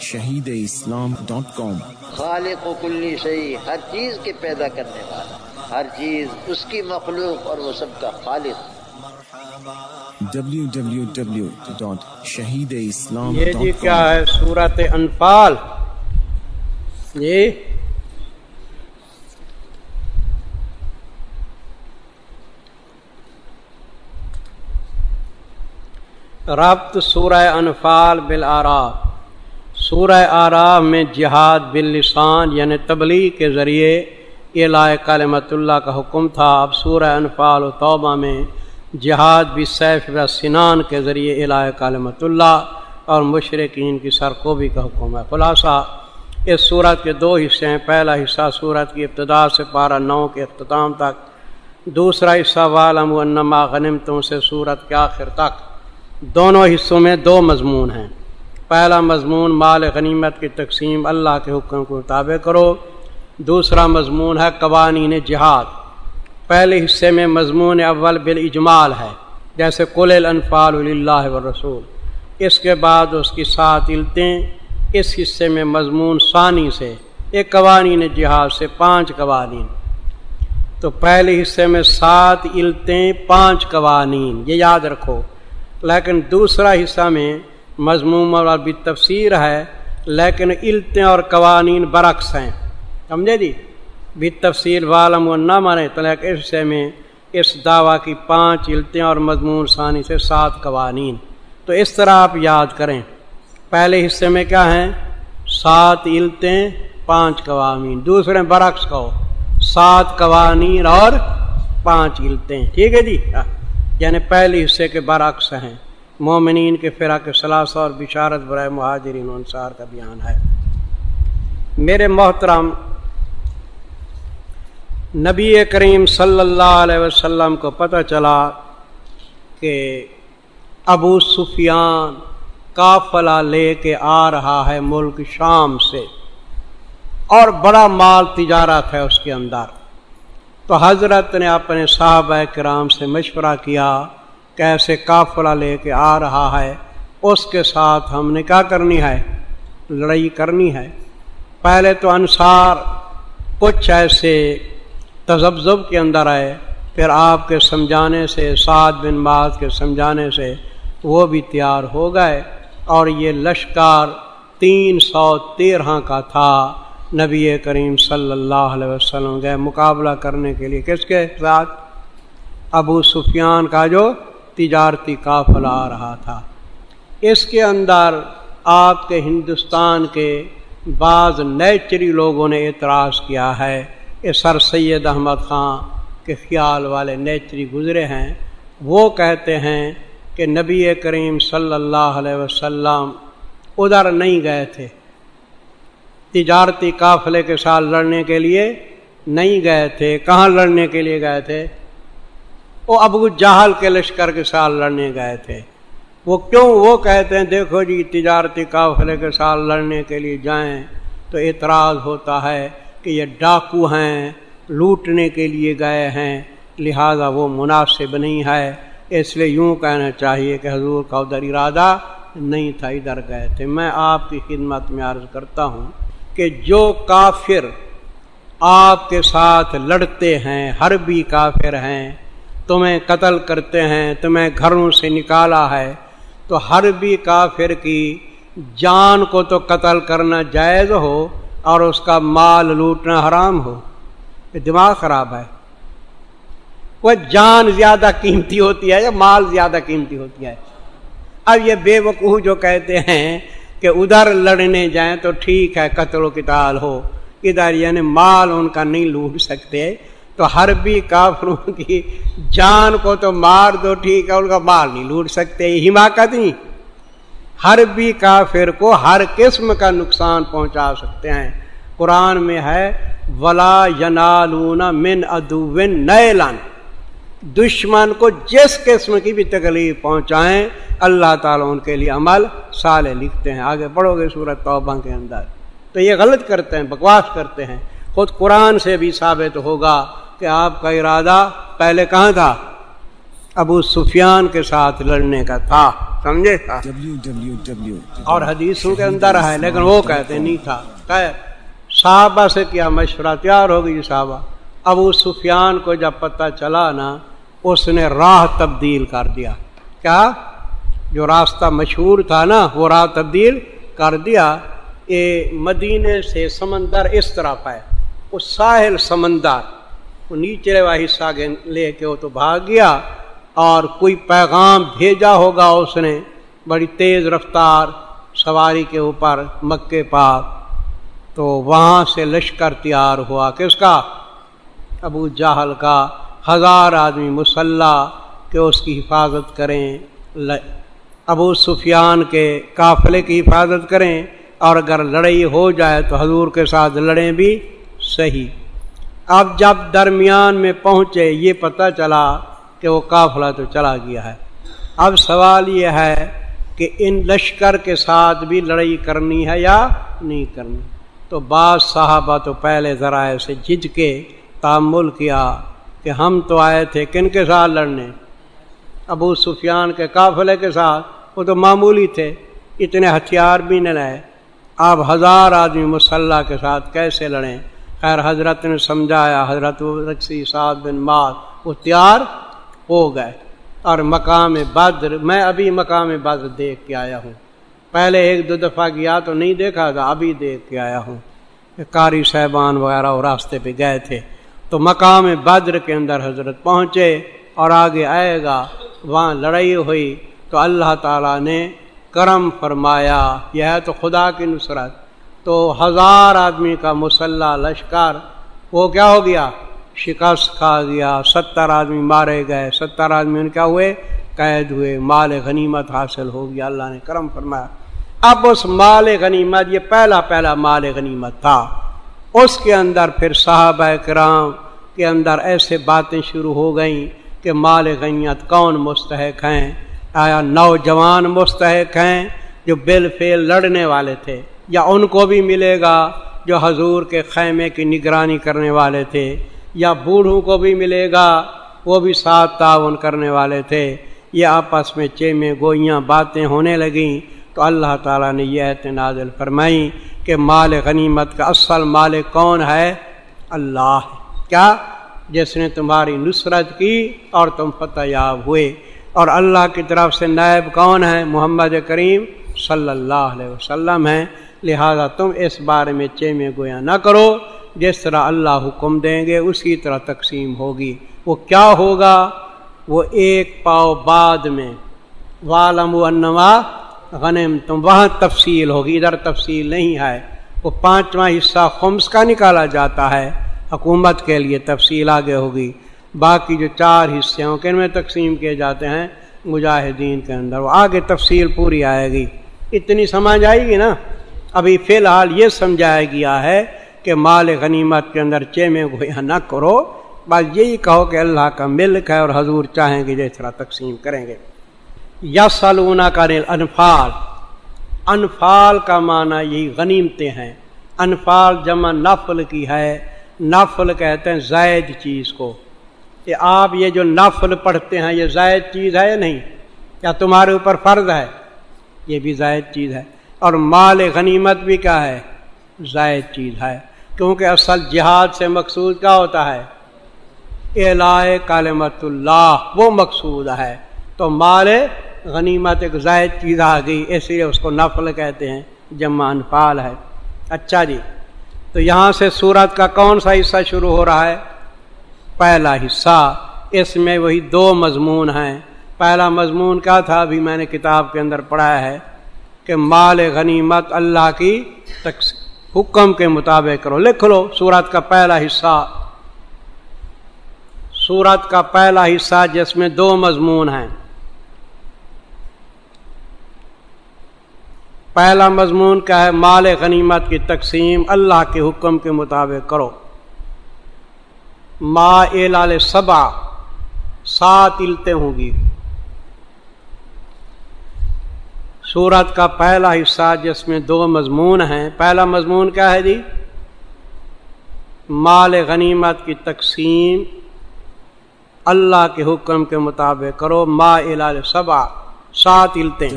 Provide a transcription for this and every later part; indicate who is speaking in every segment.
Speaker 1: شہید اسلام ڈاٹ کام۔
Speaker 2: خالق و کلی شہی ہر چیز کے پیدا کرنے والا ہر چیز اس کی مخلوق اور وہ سب کا خالق۔
Speaker 1: شہید اسلام
Speaker 3: یہ جی کیا ہے؟ صورت انفال۔ جی ربط سورہ انفال بالآراف سورہ آراف میں جہاد باللسان یعنی تبلیغ کے ذریعے یہ کلمت اللہ کا حکم تھا۔ اب سورہ انفال و توبہ میں جہاد بھی سیف و سنان کے ذریعے الائے کالمت اللہ اور مشرقین کی سرکوبی کا حکم ہے۔ خلاصہ، اس صورت کے دو حصے ہیں۔ پہلا حصہ صورت کی ابتدا سے پارہ نو کے اختتام تک، دوسرا حصہ والم ونما غنم تم سے صورت کے آخر تک۔ دونوں حصوں میں دو مضمون ہیں۔ پہلا مضمون مال غنیمت کی تقسیم اللہ کے حکم کو مطابع کرو۔ دوسرا مضمون ہے قوانین جہاد۔ پہلے حصے میں مضمون اول بالاجمال ہے، جیسے کل الانفال اللہ و رسول اس کے بعد اس کی سات علتیں۔ اس حصے میں مضمون ثانی سے، ایک قوانین جہاد سے پانچ قوانین۔ تو پہلے حصے میں سات علتیں، پانچ قوانین، یہ یاد رکھو۔ لیکن دوسرا حصہ میں مضموم اور بھی تفسیر ہے، لیکن علتیں اور قوانین برعکس ہیں۔ سمجھے جی؟ بھی تفصیل والم و نہ مانے تو لیکن اس حصے میں اس دعویٰ کی پانچ علتیں اور مضمون ثانی سے سات قوانین۔ تو اس طرح آپ یاد کریں۔ پہلے حصے میں کیا ہیں؟ سات علتیں پانچ قوانین۔ دوسرے برعکس کہو۔ سات قوانین اور پانچ علتیں ٹھیک ہے جی؟ ہاں۔ یعنی پہلے حصے کے برعکس ہیں۔ مومنین کے فرا کے ثلاثہ اور بشارت برائے مہاجرین انصار کا بیان ہے۔ میرے محترم، نبی کریم صلی اللہ علیہ وسلم کو پتہ چلا کہ ابو سفیان قافلہ لے کے آ رہا ہے ملک شام سے اور بڑا مال تجارت ہے اس کے اندر۔ تو حضرت نے اپنے صحابہ کرام سے مشورہ کیا کیسے قافلہ لے کے آ رہا ہے، اس کے ساتھ ہم نے کیا کرنی ہے؟ لڑائی کرنی ہے۔ پہلے تو انصار کچھ ایسے تذبذب کے اندر آئے، پھر آپ کے سمجھانے سے سات بن بعد کے سمجھانے سے وہ بھی تیار ہو گئے۔ اور یہ لشکر تین سو تیرہ کا تھا۔ نبی کریم صلی اللہ علیہ وسلم گئے مقابلہ کرنے کے لیے کس کے ساتھ؟ ابو سفیان کا جو تجارتی قافلہ آ رہا تھا۔ اس کے اندر آپ کے ہندوستان کے بعض نیچری لوگوں نے اعتراض کیا ہے کہ سر سید احمد خان کے خیال والے نیچری گزرے ہیں۔ وہ کہتے ہیں کہ نبی کریم صلی اللہ علیہ وسلم ادھر نہیں گئے تھے۔ تجارتی قافلے کے ساتھ لڑنے کے لیے نہیں گئے تھے۔ کہاں لڑنے کے لیے گئے تھے؟ وہ ابو جہل کے لشکر کے ساتھ لڑنے گئے تھے۔ وہ کیوں وہ کہتے ہیں، دیکھو جی تجارتی قافلے کے ساتھ لڑنے کے لیے جائیں تو اعتراض ہوتا ہے کہ یہ ڈاکو ہیں، لوٹنے کے لیے گئے ہیں، لہذا وہ مناسب نہیں ہے۔ اس لیے یوں کہنا چاہیے کہ حضور کا ادھر ارادہ نہیں تھا، ادھر گئے تھے۔ میں آپ کی خدمت میں عرض کرتا ہوں کہ جو کافر آپ کے ساتھ لڑتے ہیں، ہر بھی کافر ہیں تمہیں قتل کرتے ہیں، تمہیں گھروں سے نکالا ہے۔ تو ہر بھی کافر کی جان کو تو قتل کرنا جائز ہو اور اس کا مال لوٹنا حرام ہو۔ دماغ خراب ہے۔ وہ جان زیادہ قیمتی ہوتی ہے یا مال زیادہ قیمتی ہوتی ہے؟ اب یہ بے وقوع جو کہتے ہیں کہ ادھر لڑنے جائیں تو ٹھیک ہے، قتل و قتال ہو۔ ادھر یعنی مال ان کا نہیں لوٹ سکتے۔ تو ہر بھی کافروں کی جان کو تو مار دو، ٹھیک ہے، ان کا مال نہیں لوٹ سکتے حماقت نہیں۔ ہر بھی کافر کو ہر قسم کا نقصان پہنچا سکتے ہیں۔ قرآن میں ہے، ولا ینالون من ادوین نیلن دشمن کو جس قسم کی بھی تکلیف پہنچائیں، اللہ تعالیٰ ان کے لیے عمل سالے لکھتے ہیں۔ آگے بڑھو گے سورت توبہ کے اندر۔ تو یہ غلط کرتے ہیں، بکواس کرتے ہیں۔ خود قرآن سے بھی ثابت ہوگا۔ کہ آپ کا ارادہ پہلے کہاں تھا؟ ابو سفیان کے ساتھ لڑنے کا تھا سمجھے؟ تھا اور حدیثوں کے اندر ہے لیکن وہ کہتے نہیں تھا۔ صحابہ سے کیا مشورہ تیار ہو گئی صحابہ؟ ابو سفیان کو جب پتہ چلا نا اس نے راہ تبدیل کر دیا۔ کیا؟ جو راستہ مشہور تھا نا وہ راہ تبدیل کر دیا۔ یہ مدینے سے سمندر اس طرف ہے وہ ساحل سمندر۔ وہ نیچے والا حصہ لے کے وہ تو بھاگ گیا اور کوئی پیغام بھیجا ہوگا اس نے، بڑی تیز رفتار سواری کے اوپر مکے پاک، تو وہاں سے لشکر تیار ہوا۔ کس کا؟ ابو جاہل کا۔ ہزار آدمی مسلح کہ اس کی حفاظت کریں ابو سفیان کے قافلے کی حفاظت کریں اور اگر لڑائی ہو جائے تو حضور کے ساتھ لڑیں بھی صحیح۔ اب جب درمیان میں پہنچے، یہ پتہ چلا کہ وہ قافلہ تو چلا گیا ہے۔ اب سوال یہ ہے کہ ان لشکر کے ساتھ بھی لڑائی کرنی ہے یا نہیں کرنی؟ تو بعض صحابہ تو پہلے ذرائع سے جج کے تعمل کیا کہ ہم تو آئے تھے کن کے ساتھ لڑنے؟ ابو سفیان کے قافلے کے ساتھ، وہ تو معمولی تھے، اتنے ہتھیار بھی نہ لائے۔ آپ ہزار آدمی مسلح کے ساتھ کیسے لڑیں؟ خیر حضرت نے سمجھایا، حضرت رقصی سعد بن مات وہ تیار ہو گئے۔ اور مقام بدر، میں ابھی مقام بدر دیکھ کے آیا ہوں۔ پہلے ایک دو دفعہ گیا تو نہیں دیکھا تھا، ابھی دیکھ کے آیا ہوں۔ کاری صاحبان وغیرہ وہ راستے پہ گئے تھے۔ تو مقام بدر کے اندر حضرت پہنچے اور آگے آئے گا، وہاں لڑائی ہوئی۔ تو اللہ تعالیٰ نے کرم فرمایا، یہ ہے تو خدا کی نصرت۔ تو ہزار آدمی کا مسلح لشکر، وہ کیا ہو گیا؟ شکست کھا گیا ستر آدمی مارے گئے، ستر آدمی ان کیا ہوئے؟ قید ہوئے، مال غنیمت حاصل ہو گیا، اللہ نے کرم فرمایا۔ اب اس مال غنیمت، یہ پہلا پہلا مال غنیمت تھا۔ اس کے اندر پھر صحابہ کرام کے اندر ایسے باتیں شروع ہو گئیں کہ مال غنیت کون مستحق ہیں؟ آیا نوجوان مستحق ہیں جو بل فیل لڑنے والے تھے؟ یا ان کو بھی ملے گا جو حضور کے خیمے کی نگرانی کرنے والے تھے، یا بوڑھوں کو بھی ملے گا، وہ بھی ساتھ تعاون کرنے والے تھے۔ یہ آپس میں چیمے گوئیاں باتیں ہونے لگیں۔ تو اللہ تعالیٰ نے یہ اعتنازل فرمائی کہ مال غنیمت کا اصل مال کون ہے؟ اللہ کیا؟ جس نے تمہاری نصرت کی اور تم فتح یاب ہوئے۔ اور اللہ کی طرف سے نائب کون ہے؟ محمد کریم صلی اللہ علیہ وسلم ہیں۔ لہذا تم اس بارے میں چیمے گویا نہ کرو، جس طرح اللہ حکم دیں گے، اسی طرح تقسیم ہوگی۔ وہ کیا ہوگا؟ وہ ایک پاؤ بعد میں۔ والم و غنم، تم وہاں تفصیل ہوگی، ادھر تفصیل نہیں ہے۔ وہ پانچواں حصہ خمس کا نکالا جاتا ہے۔ حکومت کے لیے تفصیل آگے ہوگی۔ باقی جو چار حصے ہیں، کن میں تقسیم کیے جاتے ہیں؟ مجاہدین کے اندر۔ وہ آگے تفصیل پوری آئے گی۔ اتنی سمجھ آئے گی نا؟ ابھی فی الحال یہ سمجھایا گیا ہے کہ مال غنیمت کے اندر چیمے گویا نہ کرو، بس یہی کہو کہ اللہ کا ملک ہے اور حضور چاہیں گے جس طرح تقسیم کریں گے۔ یا سلونا کا انفال انفال کا معنی یہی غنیمتیں ہیں۔ انفال جمع نفل کی ہے۔ نفل کہتے ہیں زائد چیز کو۔ کہ آپ یہ جو نفل پڑھتے ہیں، یہ زائد چیز ہے یا نہیں؟ کیا تمہارے اوپر فرض ہے؟ یہ بھی زائد چیز ہے۔ اور مال غنیمت بھی کیا ہے؟ زائد چیز ہے۔ کیونکہ اصل جہاد سے مقصود کیا ہوتا ہے؟ کالمت اللہ، وہ مقصود ہے۔ تو مال غنیمت ایک زائد چیز آ گئی، اس لیے اس کو نفل کہتے ہیں، جمع انفال ہے۔ اچھا جی تو یہاں سے سورت کا کون سا حصہ شروع ہو رہا ہے؟ پہلا حصہ۔ اس میں وہی دو مضمون ہیں۔ پہلا مضمون کیا تھا؟ ابھی میں نے کتاب کے اندر پڑھایا ہے۔ کہ مال غنیمت اللہ کی حکم کے مطابق کرو۔ لکھ لو سورت کا پہلا حصہ۔ سورت کا پہلا حصہ جس میں دو مضمون ہیں۔ پہلا مضمون کیا ہے؟ مال غنیمت کی تقسیم اللہ کے حکم کے مطابق کرو۔ ما اے لال سبا سات علتیں ہوں گی۔ سورت کا پہلا حصہ جس میں دو مضمون ہیں۔ پہلا مضمون کیا ہے جی؟ مال غنیمت کی تقسیم۔ اللہ کے حکم کے مطابق کرو۔ ما الال سبا سات التیں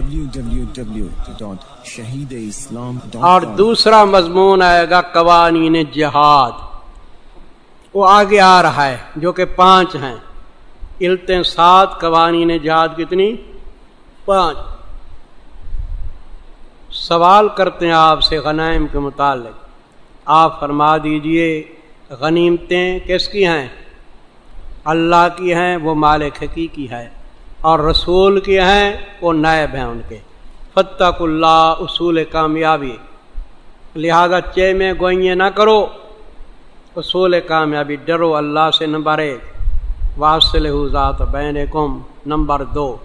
Speaker 3: اور دوسرا مضمون آئے گا قوانین جہاد۔ وہ آگے آ رہا ہے جو کہ پانچ ہیں۔ التیں سات قوانین جہاد کتنی؟ پانچ۔ سوال کرتے ہیں آپ سے غنائم کے متعلق۔ آپ فرما دیجیے، غنیمتیں کس کی ہیں؟ اللہ کی ہیں، وہ مالک حقیقی ہے۔ اور رسول کی ہیں، وہ نائب ہیں ان کے۔ فتق اللہ، اصول کامیابی۔ لہذا چے میں گوئیں نہ کرو، اصول کامیابی ڈرو اللہ سے، نمبر ایک۔ واصل ذات بین کم نمبر دو۔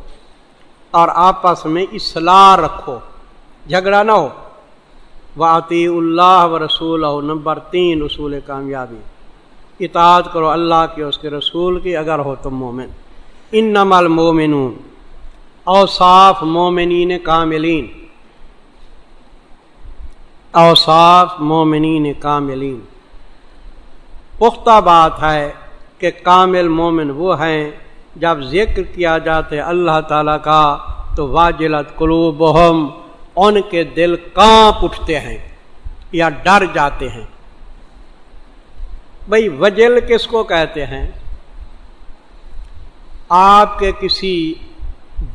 Speaker 3: اور آپس میں اصلاح رکھو۔ جھگڑا نہ ہو۔ واطی اللہ و رسول نمبر تین اصول کامیابی۔ اطاعت کرو اللہ کی اس کے رسول کی اگر ہو تم مومن۔ ان نمل مومنون اوصاف مومنین کاملین۔ اوصاف مومنین کاملین۔ پختہ بات ہے کہ کامل مومن وہ ہیں، جب ذکر کیا جاتے اللہ تعالیٰ کا تو واجلت قلوبہم۔ ان کے دل کانپ اٹھتے ہیں یا ڈر جاتے ہیں۔ بھائی وجل کس کو کہتے ہیں؟ آپ کے کسی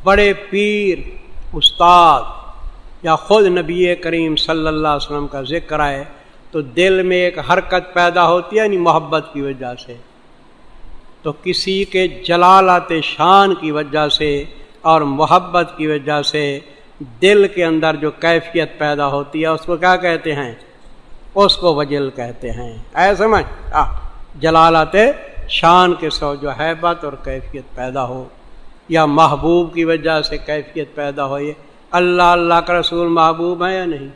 Speaker 3: بڑے پیر، استاد یا خود نبی کریم صلی اللہ علیہ وسلم کا ذکر آئے تو دل میں ایک حرکت پیدا ہوتی ہے یعنی محبت کی وجہ سے۔ تو کسی کے جلالات شان کی وجہ سے اور محبت کی وجہ سے دل کے اندر جو کیفیت پیدا ہوتی ہے، اس کو کیا کہتے ہیں؟ اس کو وجل کہتے ہیں۔ ایسے سمجھ؟ جلالت شان کے سو جو حیبت اور کیفیت پیدا ہو، یا محبوب کی وجہ سے کیفیت پیدا ہو، یہ اللہ اللہ کا رسول محبوب ہے یا نہیں؟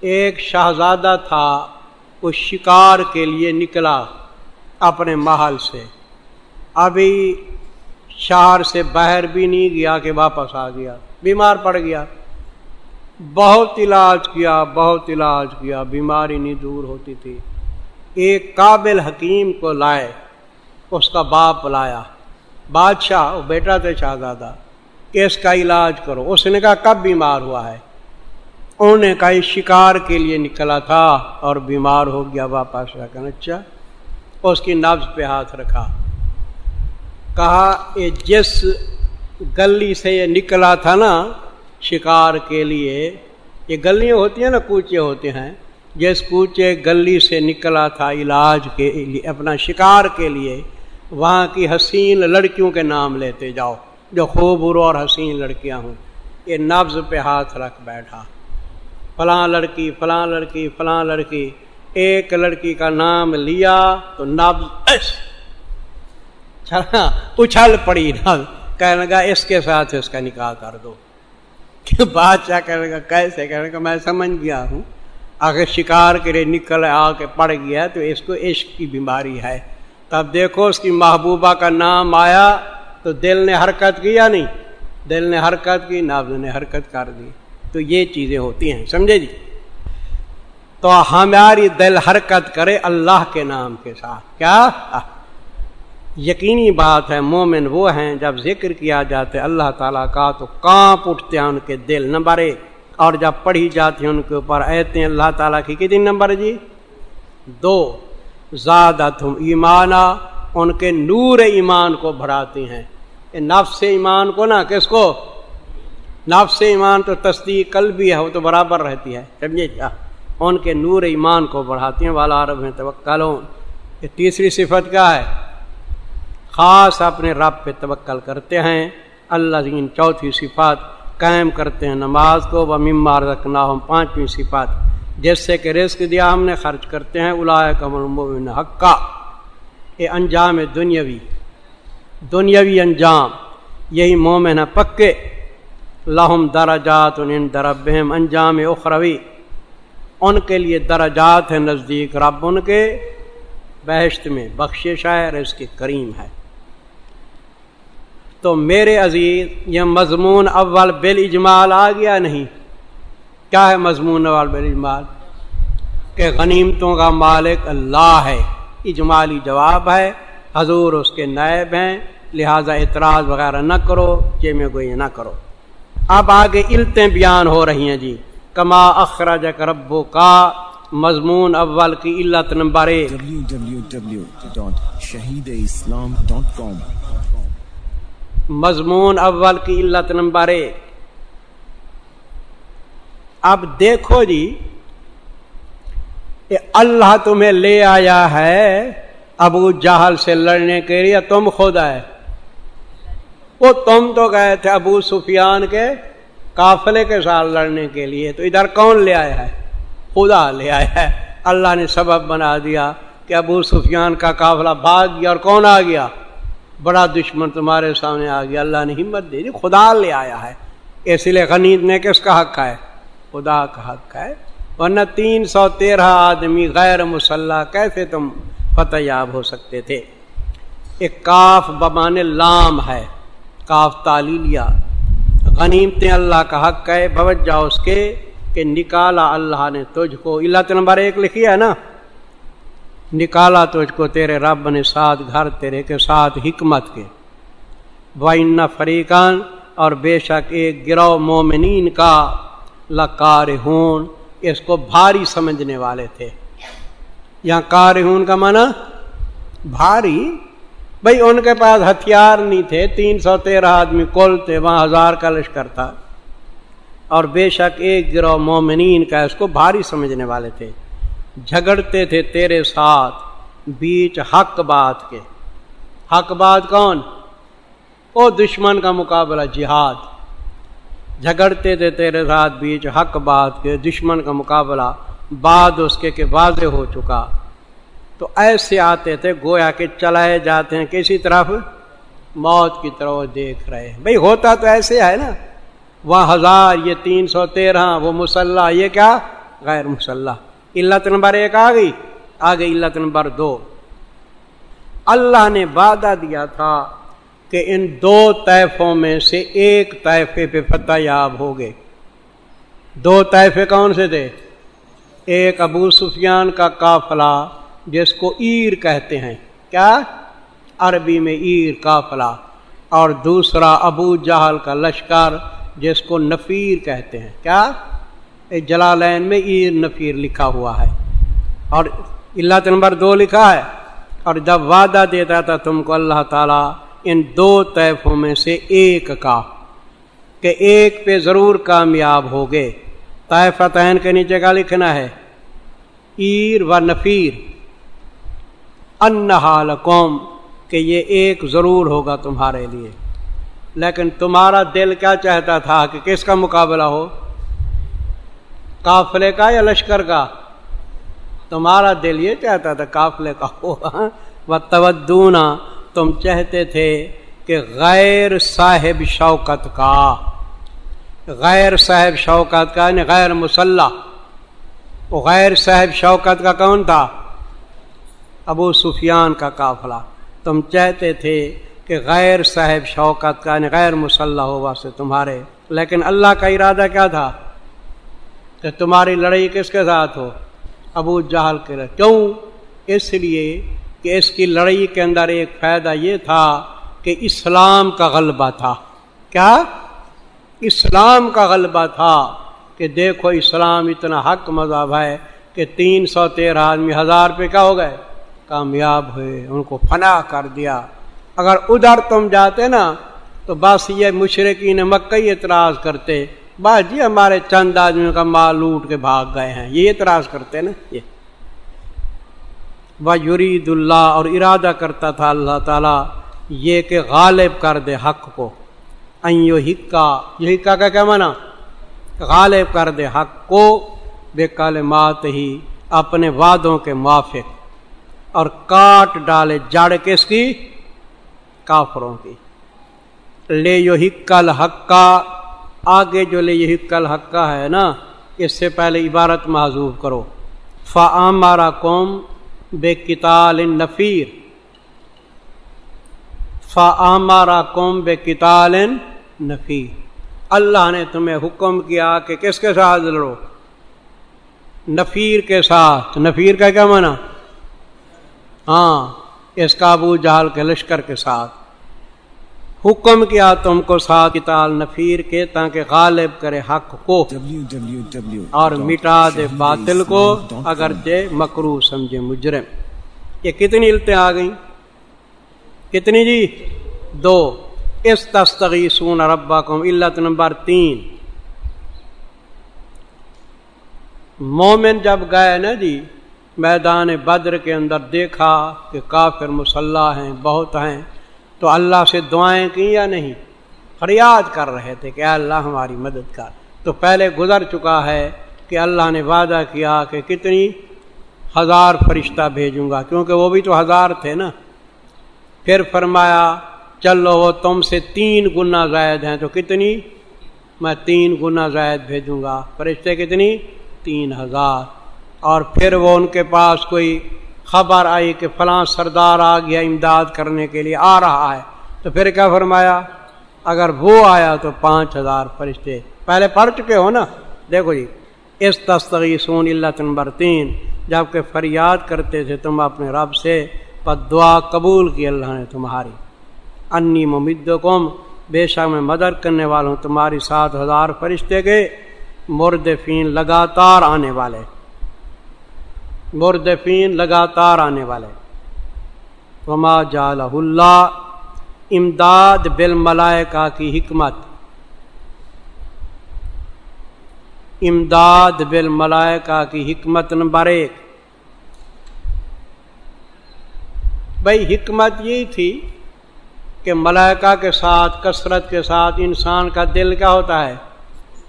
Speaker 3: ایک شہزادہ تھا، وہ شکار کے لیے نکلا اپنے محل سے۔ ابھی شہر سے باہر بھی نہیں گیا کہ واپس آ گیا۔ بیمار پڑ گیا۔ بہت علاج کیا، بہت علاج کیا، بیماری نہیں دور ہوتی تھی۔ ایک قابل حکیم کو لائے، اس کا باپ لایا۔ بادشاہ، وہ بیٹا تھے شہزادہ، کہ اس کا علاج کرو۔ اس نے کہا، کب بیمار ہوا ہے؟ انہوں نے کہا شکار کے لیے نکلا تھا اور بیمار ہو گیا واپس۔ رکھا اچھا۔ اس کی نبز پہ ہاتھ رکھا۔ کہا، یہ جس گلی سے یہ نکلا تھا نا، شکار کے لیے، یہ گلیاں ہوتی ہیں نا، کوچے ہوتے ہیں۔ جس کوچے گلی سے نکلا تھا علاج کے لیے، اپنا شکار کے لیے، وہاں کی حسین لڑکیوں کے نام لیتے جاؤ، جو خوب اور حسین لڑکیاں ہوں۔ یہ نبز پہ ہاتھ رکھ بیٹھا۔ فلاں لڑکی فلاں لڑکی فلاں لڑکی، ایک لڑکی کا نام لیا تو نبز اچھل پڑی نبز کہنے لگا، اس کے ساتھ اس کا نکاح کر دو۔ بادشاہ کہنے لگا، کیسے؟ کہنے کا میں سمجھ گیا ہوں۔ اگر شکار کے لیے نکل آ کے پڑ گیا تو اس کو عشق کی بیماری ہے۔ تب دیکھو، اس کی محبوبہ کا نام آیا تو دل نے حرکت کیا نہیں؟ دل نے حرکت کی نابز نے حرکت کر دی۔ تو یہ چیزیں ہوتی ہیں، سمجھے جی؟ تو ہماری دل حرکت کرے اللہ کے نام کے ساتھ۔ کیا؟ یقینی بات ہے، مومن وہ ہیں جب ذکر کیا جاتا ہے اللہ تعالیٰ کا تو کانپ اٹھتے ہیں ان کے دل، نمبر ایک۔ اور جب پڑھی جاتی ہیں ان کے اوپر ایتے اللہ تعالیٰ کی کتنی نمبر جی؟ دو۔ زیادہ تم ایمانا، ان کے نور ایمان کو بڑھاتی ہیں۔ نفس ایمان کو نا، کس کو؟ نفس ایمان تو تصدیق کل بھی ہے، وہ تو برابر رہتی ہے، سمجھے؟ کیا ان کے نور ایمان کو بڑھاتی ہیں، والا عرب ہیں تو یہ تیسری صفت کیا ہے؟ خاص اپنے رب پہ توکل کرتے ہیں۔ اللہ دین چوتھی صفات قائم کرتے ہیں نماز کو۔ و ممار رکھنا ہم پانچویں صفات۔ جس سے کہ رزق دیا ہم نے خرچ کرتے ہیں۔ کمل حقہ یہ انجام دنیاوی دنیاوی انجام، یہی مومن ہے پکے۔ لہم درجات ان دربہم انجام اخروی۔ ان کے لیے درجات ہیں نزدیک رب ان کے۔ بہشت میں بخشش ہے، رزق کریم ہے۔ تو میرے عزیز، یہ مضمون اول بل اجمال آ گیا نہیں۔ کیا ہے مضمون اول بل اجمال کہ غنیمتوں کا مالک اللہ ہے۔ اجمالی جواب ہے، حضور اس کے نائب ہیں، لہذا اعتراض وغیرہ نہ کرو یہ میں کوئی نہ کرو۔ اب آگے علتیں بیان ہو رہی ہیں جی۔ کما اخراج کربو کا مضمون اول کی علت نمبر ایک۔ مضمون اول کی علت نمبر ایک۔ اب دیکھو جی اللہ تمہیں لے آیا ہے ابو جہل سے لڑنے کے لیے، تم خود آئے۔ وہ تم تو گئے تھے ابو سفیان کے قافلے کے ساتھ لڑنے کے لیے، تو ادھر کون لے آیا ہے؟ خدا لے آیا ہے۔ اللہ نے سبب بنا دیا کہ ابو سفیان کا قافلہ بھاگ گیا اور کون آ گیا؟ بڑا دشمن تمہارے سامنے آ گیا، اللہ نے ہمت دے دی، خدا لے آیا ہے۔ اس لیے غنیت نے کس کا حق ہے خدا کا حق ہے ورنہ تین سو تیرہ آدمی غیر مسلح، کیسے تم فتح یاب ہو سکتے تھے؟ ایک کاف بمان لام ہے، کاف تعلیلیہ غنیمتیں اللہ کا حق ہے بوجہ اس کے کہ نکالا اللہ نے تجھ کو۔ اللہ نمبر ایک لکھی ہے نا؟ نکالا تجھ کو تیرے رب نے ساتھ گھر، تیرے کے ساتھ حکمت کے۔ وائن فریقان اور بے شک ایک گروہ مومنین کا لکار ہون اس کو بھاری سمجھنے والے تھے۔ یہاں کار ہون کا معنی بھاری؟ بھائی ان کے پاس ہتھیار نہیں تھے، تین سو تیرہ آدمی کل تھے، وہاں ہزار کا لشکر تھا۔ اور بے شک ایک گروہ مومنین کا اس کو بھاری سمجھنے والے تھے۔ جھگڑتے تھے تیرے ساتھ، بیچ حق بات کے۔ حق بات کون؟ او دشمن کا مقابلہ جہاد۔ جھگڑتے تھے تیرے ساتھ، بیچ حق بات کے۔ دشمن کا مقابلہ بعد اس کے کہ واضح ہو چکا۔ تو ایسے آتے تھے گویا کہ چلائے جاتے ہیں کسی طرف۔ موت کی طرف دیکھ رہے ہیں۔ بھائی ہوتا تو ایسے ہے نا۔ وہ ہزار، یہ تین سو تیرہ، وہ مسلح، یہ کیا؟ غیر مسلح۔ علت نمبر ایک آ گئی آگے علت نمبر دو اللہ نے وعدہ دیا تھا کہ ان دو طیفوں میں سے ایک طیفے پہ فتح یاب ہو گئے دو طیفے کون سے تھے ایک ابو سفیان کا قافلہ جس کو ایر کہتے ہیں کیا عربی میں ایر قافلہ اور دوسرا ابو جہل کا لشکر جس کو نفیر کہتے ہیں کیا جلالین میں ایر نفیر لکھا ہوا ہے۔ اور اللہ نمبر دو لکھا ہے۔ اور جب وعدہ دیتا تھا تم کو اللہ تعالیٰ ان دو طیفوں میں سے ایک کا کہ ایک پہ ضرور کامیاب ہو گئے طائفتین کے نیچے کا لکھنا ہے۔ ایر و نفیر۔ ان قوم کہ یہ ایک ضرور ہوگا تمہارے لیے۔ لیکن تمہارا دل کیا چاہتا تھا کہ کس کا مقابلہ ہو؟ قافلے کا یا لشکر کا؟ تمہارا دل یہ چاہتا تھا قافلے کا ہوگا ہاں؟ وہ تودونا تم چاہتے تھے کہ غیر صاحب شوکت کا، غیر صاحب شوکت کا یعنی غیر مسلح۔ وہ غیر صاحب شوکت کا کون تھا؟ ابو سفیان کا قافلہ۔ تم چاہتے تھے کہ غیر صاحب شوکت کا یعنی غیر مسلح ہو واسطے تمہارے۔ لیکن اللہ کا ارادہ کیا تھا؟ کہ تمہاری لڑائی کس کے ساتھ ہو؟ ابو جہل کے کیوں؟ اس لیے کہ اس کی لڑائی کے اندر ایک فائدہ یہ تھا کہ اسلام کا غلبہ تھا۔ کیا؟ اسلام کا غلبہ تھا کہ دیکھو اسلام اتنا حق مذہب ہے کہ تین سو تیرہ آدمی ہزار پہ کیا ہو گئے، کامیاب ہوئے، ان کو فنا کر دیا۔ اگر ادھر تم جاتے نا تو بس یہ مشرقین مکئی اعتراض کرتے۔ بس جی ہمارے چند آدمیوں کا مال لوٹ کے بھاگ گئے ہیں۔ یہ اعتراض کرتے نا، یہ۔ وہ یرید اللہ اور ارادہ کرتا تھا اللہ تعالیٰ یہ کہ غالب کر دے حق کو۔ این ہکا یہ ہکا کا کیا مانا غالب کر دے حق کو بے کال مات ہی اپنے وعدوں کے موافق اور کاٹ ڈالے جڑ کس کی کافروں کی۔ لے یو ہکل حقا آگے جو لے یہ ہکل حقا ہے نا، اس سے پہلے عبارت معذوف کرو۔ فا مارا قوم بے کتال نفیر فا مارا قوم بے کتال نفیر اللہ نے تمہیں حکم کیا کہ کس کے ساتھ لڑو؟ نفیر کے ساتھ۔ نفیر کا کیا مانا ہاں اس کابو جہل کے لشکر کے ساتھ۔ حکم کیا تم کو ساتھ تال نفیر کے تاکہ غالب کرے حق کو اور مٹا دے باطل کو اگر دے مکرو سمجھے مجرم۔ یہ کتنی التیں آ گئیں؟ کتنی جی؟ دو۔ اس تستغی سون ربا کم علت نمبر تین۔ مومن جب گئے نا جی میدان بدر کے اندر دیکھا کہ کافر مسلح ہیں بہت ہیں۔ تو اللہ سے دعائیں کی یا نہیں؟ فریاد کر رہے تھے کہ اللہ ہماری مدد کر۔ تو پہلے گزر چکا ہے کہ اللہ نے وعدہ کیا کہ کتنی؟ ہزار فرشتہ بھیجوں گا۔ کیونکہ وہ بھی تو ہزار تھے نا۔ پھر فرمایا، چلو وہ تم سے تین گنا زائد ہیں، تو کتنی؟ میں تین گنا زائد بھیجوں گا۔ فرشتے کتنی؟ تین ہزار۔ اور پھر وہ ان کے پاس کوئی خبر آئی کہ فلاں سردار آ گیا امداد کرنے کے لیے، آ رہا ہے۔ تو پھر کیا فرمایا؟ اگر وہ آیا تو پانچ ہزار فرشتے۔ پہلے پڑھ چکے ہو نا؟ دیکھو جی اس تستغی سون اللہ نمبر تین جبکہ فریاد کرتے تھے تم اپنے رب سے، پر دعا قبول کی اللہ نے تمہاری۔ انی ممد قوم بے شک میں مدد کرنے والا ہوں تمہاری سات ہزار فرشتے کے مردفین لگاتار آنے والے۔ مردفین لگاتار آنے والے۔ وما جال اللہ، امداد بل ملائکہ کی حکمت۔ امداد بل ملائکہ کی حکمت نمبر ایک۔ بھائی، حکمت یہی تھی کہ ملائکہ کے ساتھ، کثرت کے ساتھ انسان کا دل کیا ہوتا ہے؟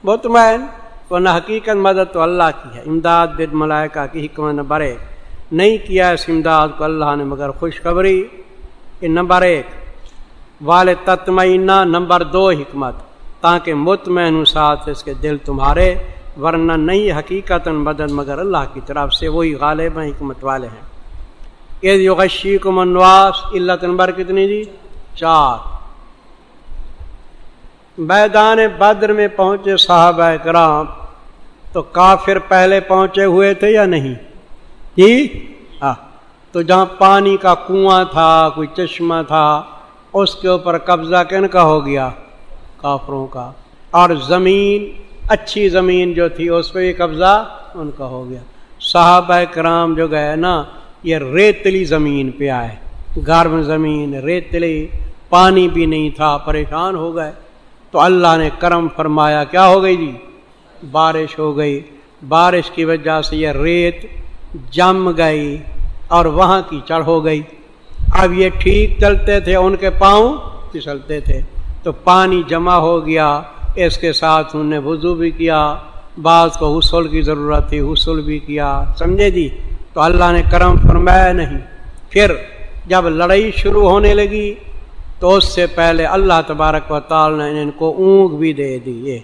Speaker 3: مطمئن۔ نہ حقیقت مدد تو اللہ کی ہے۔ امداد بد ملائکہ کی حکمت نمبر ایک نہیں کیا اس امداد کو اللہ نے مگر خوشخبری۔ نمبر ایک۔ وال تتمینہ نمبر دو حکمت۔ تاکہ مطمئن ساتھ اس کے دل تمہارے، ورنہ نہیں حقیقت مدد مگر اللہ کی طرف سے۔ وہی غالب ہیں حکمت والے ہیں۔ یغشی کو منواس اللہ نمبر کتنی جی؟ چار۔ میدان بدر میں پہنچے صحابہ کرام تو کافر پہلے پہنچے ہوئے تھے یا نہیں؟ جی؟ تو جہاں پانی کا کنواں تھا، کوئی چشمہ تھا، اس کے اوپر قبضہ کن کا ہو گیا؟ کافروں کا۔ اور زمین، اچھی زمین جو تھی، اس پہ بھی قبضہ ان کا ہو گیا۔ صحابہ کرام جو گئے نا، یہ ریتلی زمین پہ آئے۔ گرم زمین، ریتلی، پانی بھی نہیں تھا، پریشان ہو گئے۔ تو اللہ نے کرم فرمایا، کیا ہو گئی جی؟ بارش ہو گئی۔ بارش کی وجہ سے یہ ریت جم گئی اور وہاں کی چڑھ ہو گئی۔ اب یہ ٹھیک چلتے تھے، ان کے پاؤں پھسلتے تھے۔ تو پانی جمع ہو گیا، اس کے ساتھ انہوں نے وضو بھی کیا۔ بعض کو حسل کی ضرورت تھی حسل بھی کیا۔ سمجھے جی؟ تو اللہ نے کرم فرمایا نہیں۔ پھر جب لڑائی شروع ہونے لگی تو اس سے پہلے اللہ تبارک و تعالی نے ان کو اونگ بھی دے دی۔ یہ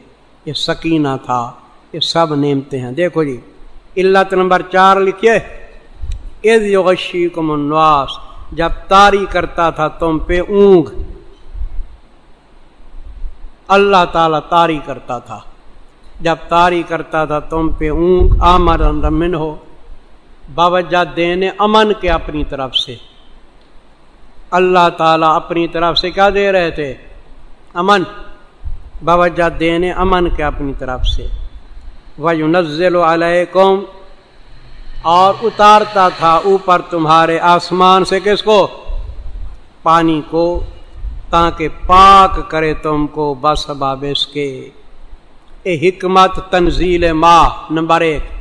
Speaker 3: یہ سکینہ تھا۔ یہ سب نیمتے ہیں۔ دیکھو جی علت نمبر چار لکھیے عز یغشی کو منواس جب تاری کرتا تھا تم پہ اونگ، اللہ تعالی تاری کرتا تھا۔ جب تاری کرتا تھا تم پہ اونگ آمر رمن ہو باوجہ دینے امن کے اپنی طرف سے۔ اللہ تعالیٰ اپنی طرف سے کیا دے رہے تھے؟ امن۔ باوجہ دینے امن کے اپنی طرف سے۔ وہ نزل علیکم اور اتارتا تھا اوپر تمہارے آسمان سے کس کو؟ پانی کو۔ تاکہ پاک کرے تم کو بس بابس کے۔ اے حکمت تنزیل ماہ نمبر ایک۔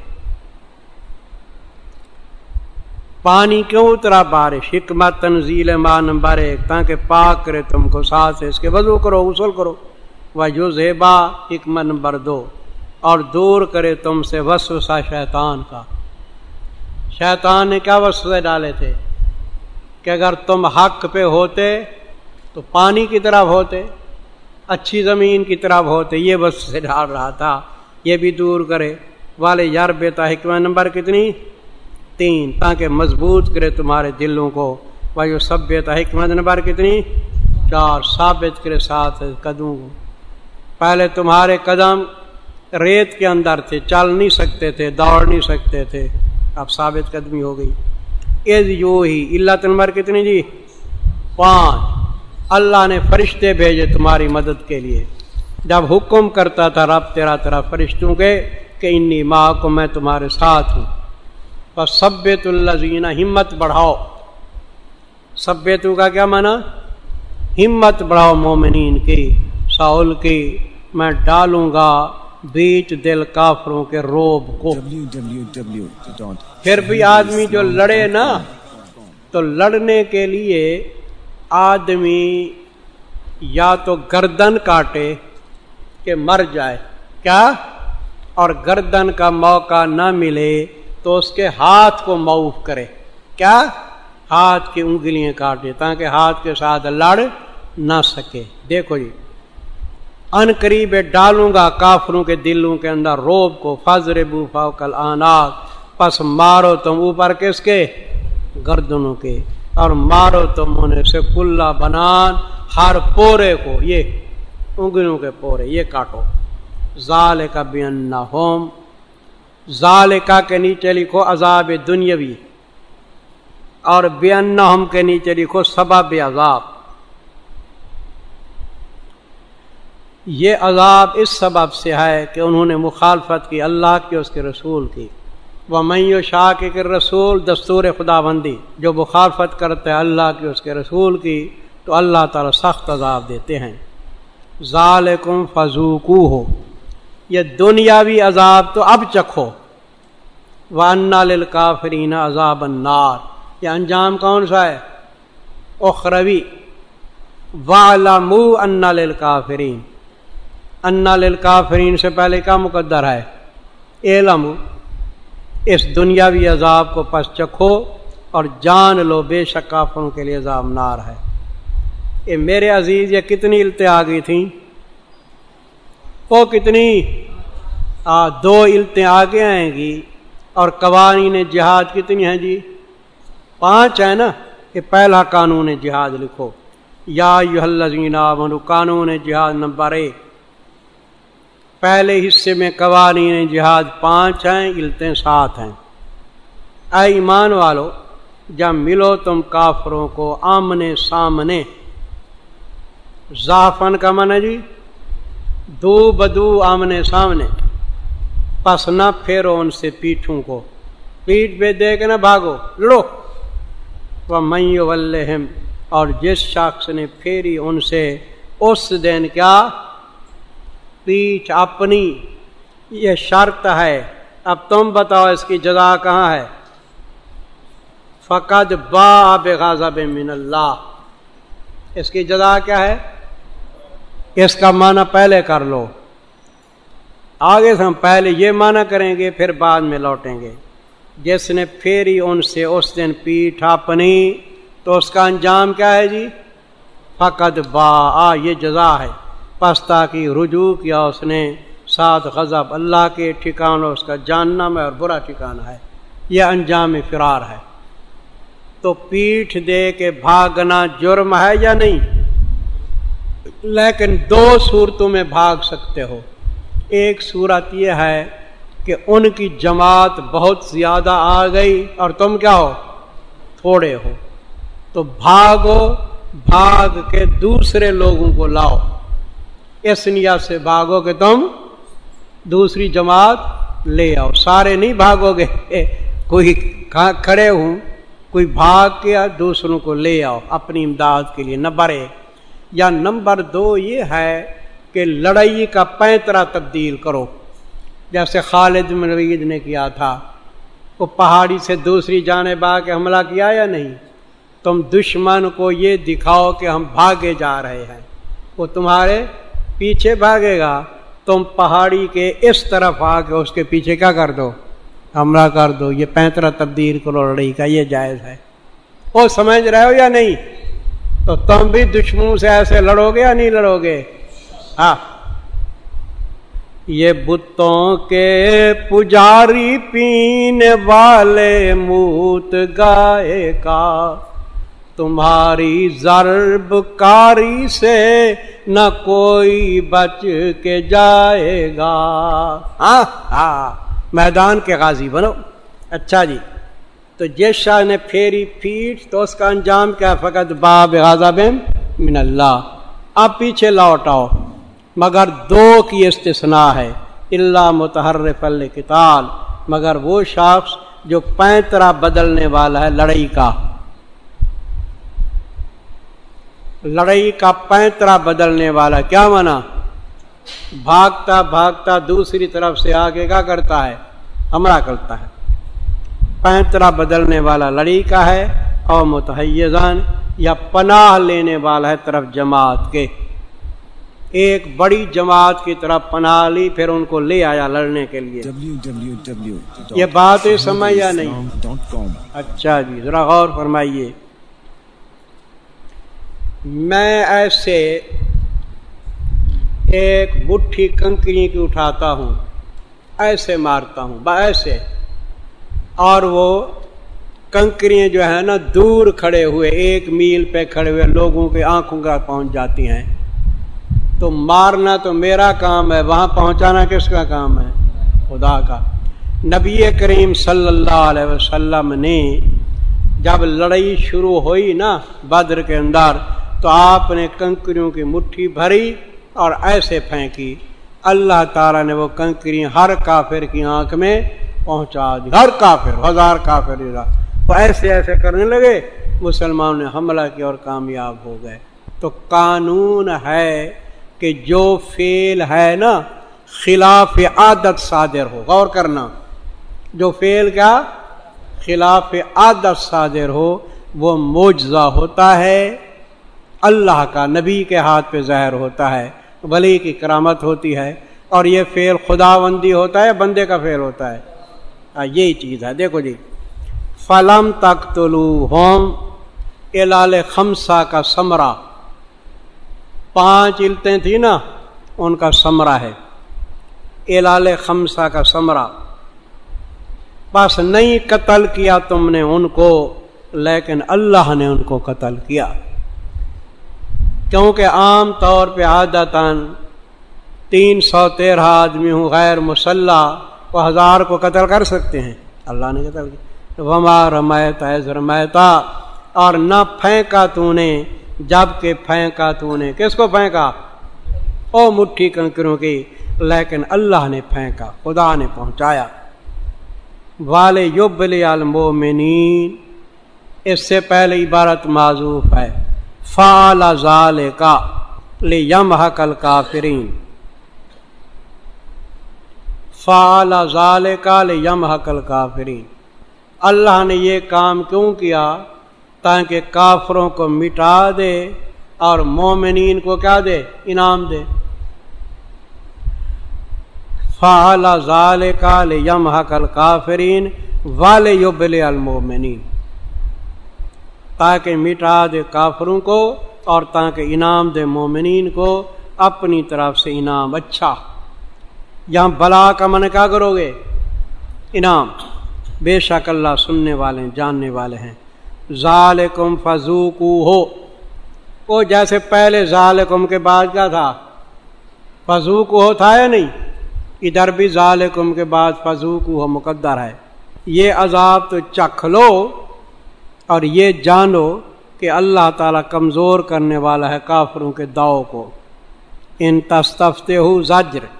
Speaker 3: پانی کیوں اترا بارش؟ حکمت، تنزیل ماہ نمبر ایک، تاکہ پاک کرے تم کو، ساتھ اس کے وضو کرو، غسل کرو۔ وہ جو زیبا حکمت نمبر دو۔ اور دور کرے تم سے وسوسہ شیطان کا۔ شیطان نے کیا وسوسے ڈالے تھے؟ کہ اگر تم حق پہ ہوتے تو پانی کی طرف ہوتے، اچھی زمین کی طرف ہوتے، یہ وسوسے ڈال رہا تھا۔ یہ بھی دور کرے۔ والے یار بیتا حکمت نمبر کتنی؟ تین تاکہ مضبوط کرے تمہارے دلوں کو۔ وہ سب حکمت، نمبر کتنی؟ چار، ثابت کرے ساتھ قدموں کو۔ پہلے تمہارے قدم ریت کے اندر تھے، چل نہیں سکتے تھے، دوڑ نہیں سکتے تھے۔ اب ثابت قدمی ہو گئی۔ Is you he Allah number کتنی جی؟ پانچ۔ اللہ نے فرشتے بھیجے تمہاری مدد کے لیے۔ جب حکم کرتا تھا رب تیرا تیرا فرشتوں کے کہ انی ماں کو میں تمہارے ساتھ ہوں۔ بس سبت الزین ہمت بڑھاؤ. سبیتوں کا کیا مانا ہمت بڑھاؤ مومنین کی ساول کی، میں ڈالوں گا بیچ دل کافروں کے روب کو۔ پھر بھی آدمی جو لڑے نا، تو لڑنے کے لیے آدمی یا تو گردن کاٹے کہ مر جائے۔ کیا؟ اور گردن کا موقع نہ ملے تو اس کے ہاتھ کو معاف کرے۔ کیا؟ ہاتھ کی انگلیاں کاٹے تاکہ ہاتھ کے ساتھ لڑ نہ سکے۔ دیکھو جی ان قریب ڈالوں گا کافروں کے دلوں کے اندر روب کو، فضر بوفا کل آنات پس مارو تم اوپر کس کے؟ گردنوں کے۔ اور مارو تم انہیں سے کلا بنان۔ ہر پورے کو، یہ انگلیوں کے پورے، یہ کاٹو۔ ظال کا بھی ہوم ظال کا کے نیچے لکھو عذاب دنیاوی اور بے ہم کے نیچے لکھو سبب عذاب۔ یہ عذاب اس سبب سے ہے کہ انہوں نے مخالفت کی، اللہ کی اس کے رسول کی۔ وہ میو شاہ کے رسول دستور خدا بندی جو مخالفت کرتے اللہ کی اس کے رسول کی، تو اللہ تعالی سخت عذاب دیتے ہیں۔ ظالکم فضوکو ہو یہ دنیاوی عذاب تو اب چکھو۔ وانا للکافرین عذاب النار۔ یہ انجام کون سا ہے؟ اخروی۔ والمو انا للکافرین انا للکافرین سے پہلے کا مقدر ہے؟ علم اس دنیاوی عذاب کو پس چکھو اور جان لو بے شک کافروں کے لیے عذاب نار ہے۔ یہ میرے عزیز، یہ کتنی التے گئی تھیں؟ وہ کتنی؟ آ، دو التیں آگے آئیں گی اور قوانین جہاد کتنی ہیں جی؟ پانچ ہے نا؟ یہ پہلا قانون جہاد لکھو۔ یا من قانون جہاد نمبر ایک۔ پہلے حصے میں قوانین جہاد پانچ ہیں التیں سات ہیں۔ اے ایمان والو، جب ملو تم کافروں کو آمنے سامنے۔ زافن کا من ہے جی؟ دو بدو آمنے سامنے۔ پس نہ پھیرو ان سے پیٹھوں کو۔ پیٹ پہ دے کے نہ بھاگو۔ لڑو۔ وہ میو اور جس شخص نے پھیری ان سے، اس دن کیا؟ پیٹھ اپنی۔ یہ شرط ہے۔ اب تم بتاؤ اس کی جگہ کہاں ہے۔ فقط با غازب من اللہ اس کی جگہ کیا ہے؟ اس کا معنی پہلے کر لو۔ آگے سے ہم پہلے یہ معنی کریں گے، پھر بعد میں لوٹیں گے۔ جس نے پھیری ان سے اس دن پیٹھ اپنی، تو اس کا انجام کیا ہے جی؟ فقط با آ یہ جزا ہے۔ پستا کی رجوع کیا اس نے۔ ساتھ غضب اللہ کے ٹھکانہ اس کا جاننا میں اور برا ٹھکانہ ہے۔ یہ انجام فرار ہے۔ تو پیٹھ دے کے بھاگنا جرم ہے یا نہیں؟ لیکن دو صورتوں میں بھاگ سکتے ہو۔ ایک صورت یہ ہے کہ ان کی جماعت بہت زیادہ آ گئی اور تم کیا ہو؟ تھوڑے ہو۔ تو بھاگو، بھاگ کے دوسرے لوگوں کو لاؤ۔ اس نیت سے بھاگو گے تم دوسری جماعت لے آؤ۔ سارے نہیں بھاگو گے۔ کوئی کھڑے ہوں، کوئی بھاگ کے دوسروں کو لے آؤ۔ اپنی امداد کے لیے نمبر ایک یا نمبر دو یہ ہے کہ لڑائی کا پینترا تبدیل کرو۔ جیسے خالد منوید نے کیا تھا، وہ پہاڑی سے دوسری جانب آ کے حملہ کیا یا نہیں؟ تم دشمن کو یہ دکھاؤ کہ ہم بھاگے جا رہے ہیں۔ وہ تمہارے پیچھے بھاگے گا۔ تم پہاڑی کے اس طرف آ کے اس کے پیچھے کیا کر دو؟ حملہ کر دو۔ یہ پینترا تبدیل کرو، لڑائی کا یہ جائز ہے۔ وہ سمجھ رہے ہو یا نہیں؟ تو تم بھی دشمنوں سے ایسے لڑو گے یا نہیں لڑو گے؟ ہاں۔ یہ بتوں کے پجاری پینے والے موت گائے کا، تمہاری ضرب کاری سے نہ کوئی بچ کے جائے گا۔ ہاں۔ ہاں۔ میدان کے غازی بنو۔ اچھا جی۔ تو جس شاہ نے پھیری پیٹ تو اس کا انجام کیا فقط باب غازب من اللہ۔ اب پیچھے لوٹ آؤ، مگر دو کی استثناء ہے۔ اللہ متحرف القتال مگر وہ شخص جو پینترا بدلنے والا ہے لڑائی کا۔ لڑائی کا پینترا بدلنے والا کیا مانا؟ بھاگتا بھاگتا دوسری طرف سے آگے کا کرتا ہے؟ حملہ کرتا ہے۔ پینترا بدلنے والا لڑی کا ہے اور متحزان یا پناہ لینے والا ہے طرف جماعت کے۔ ایک بڑی جماعت کی طرف پناہ لی پھر ان کو لے آیا لڑنے کے لیے۔ یہ بات سمجھ یا نہیں؟ اچھا جی ذرا غور فرمائیے۔ میں ایسے ایک مٹھی کنکری کی اٹھاتا ہوں ایسے مارتا ہوں ایسے۔ اور وہ کنکریاں جو ہے نا دور کھڑے ہوئے، ایک میل پہ کھڑے ہوئے لوگوں کے آنکھوں کا پہنچ جاتی ہیں۔ تو مارنا تو میرا کام ہے، وہاں پہنچانا کس کا کام ہے؟ خدا کا۔ نبی کریم صلی اللہ علیہ وسلم نے جب لڑائی شروع ہوئی نا بدر کے اندر، تو آپ نے کنکریوں کی مٹھی بھری اور ایسے پھینکی۔ اللہ تعالیٰ نے وہ کنکری ہر کافر کی آنکھ میں پہنچا دی۔ ہر کافر، ہزار کافر وہ ایسے ایسے کرنے لگے مسلمان نے حملہ کیا اور کامیاب ہو گئے۔ تو قانون ہے کہ جو فیل ہے نا، خلاف عادت صادر ہو۔ غور کرنا، جو فیل کیا؟ خلاف عادت صادر ہو، وہ موجزہ ہوتا ہے۔ اللہ کا نبی کے ہاتھ پہ ظاہر ہوتا ہے، ولی کی کرامت ہوتی ہے۔ اور یہ فیل خدا بندی ہوتا ہے، بندے کا فیل ہوتا ہے۔ یہی چیز ہے۔ دیکھو جی فلم تک تلو ہوم الال خمسا کا سمرا پانچ علتیں تھیں نا، ان کا سمرا ہے۔ الال خمسا کا سمرا بس نہیں قتل کیا تم نے ان کو، لیکن اللہ نے ان کو قتل کیا۔ کیونکہ عام طور پہ عادتاً تین سو تیرہ آدمی ہوں، غیر مسلح۔ وہ ہزار کو قتل کر سکتے ہیں۔ اللہ نے قتل کیا۔ وما رمیتا ایز اور نہ پھینکا تو نے جبکہ پھینکا تو نے۔ کس کو پھینکا؟ او مٹھی کنکروں کی۔ لیکن اللہ نے پھینکا، خدا نے پہنچایا۔ والے یوبل المومنین اس سے پہلے عبارت معذوف ہے۔ فال ظال کا لے یم حقل کافرین فال ظال کا لے یم حقل کافرین اللہ نے یہ کام کیوں کیا؟ تاکہ کافروں کو مٹا دے اور مومنین کو کیا دے؟ انعام دے۔ فعال ظال کا لے یم حقل کافرین والے المومنین تاکہ مٹا دے کافروں کو اور تاکہ انعام دے مومنین کو اپنی طرف سے انعام اچھا۔ یہاں بلا کا من کیا کرو گے؟ انعام۔ بے شک اللہ سننے والے ہیں جاننے والے ہیں۔ ظالکم فضوکو ہو وہ جیسے پہلے ظالکم کے بعد کیا تھا؟ فضوکو ہو تھا یا نہیں؟ ادھر بھی ظالکم کے بعد فضوکو ہو مقدر ہے۔ یہ عذاب تو چکھ لو اور یہ جانو کہ اللہ تعالیٰ کمزور کرنے والا ہے کافروں کے داؤ کو۔ ان تستفتے ہو زجر۔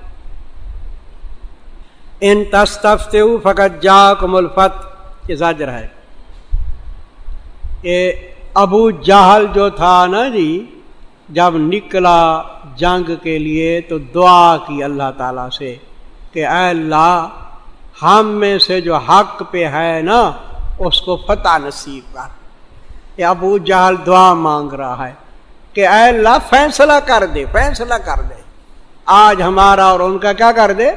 Speaker 3: ان تستفتے فقط جا کم الفت، یہ زجر ہے۔ یہ ابو جہل جو تھا نا جی جب نکلا جنگ کے لیے تو دعا کی اللہ تعالیٰ سے کہ اے اللہ، ہم میں سے جو حق پہ ہے نا، اس کو فتح نصیب کر۔ یہ ابو جہل دعا مانگ رہا ہے کہ اے اللہ، فیصلہ کر دے، فیصلہ کر دے۔ آج ہمارا اور ان کا کیا کر دے؟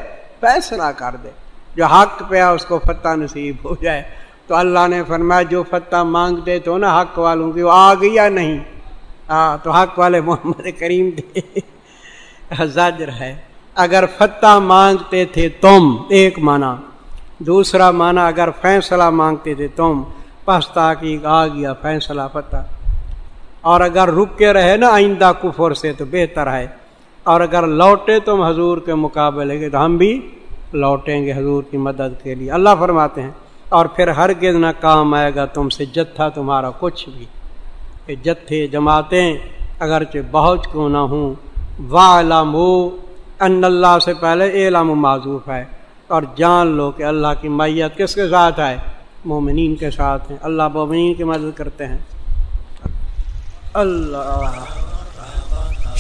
Speaker 3: فیصلہ کر دے۔ جو حق پہ اس کو فتح نصیب ہو جائے۔ تو اللہ نے فرمایا، جو فتح مانگتے تو نا حق والوں کی، وہ آ گئی یا نہیں؟ ہاں تو حق والے محمد کریم دے زجر ہے۔ اگر فتح مانگتے تھے تم، ایک معنی۔ دوسرا معنی، اگر فیصلہ مانگتے تھے تم پستا کی آ گیا، فیصلہ پتہ اور اگر رک کے رہے نا آئندہ کفر سے تو بہتر ہے۔ اور اگر لوٹے تم حضور کے مقابلے کے تو ہم بھی لوٹیں گے حضور کی مدد کے لیے۔ اللہ فرماتے ہیں، اور پھر ہرگز نہ کام آئے گا تم سے جتھا تمہارا کچھ بھی۔ کہ جتھے جماعتیں، اگرچہ بہت کیوں نہ ہوں۔ والم ان اللہ سے پہلے اعلام معذوف ہے۔ اور جان لو کہ اللہ کی میت کس کے ساتھ ہے۔ مومنین کے ساتھ ہیں۔ اللہ مومنین کی مدد کرتے ہیں۔ Allah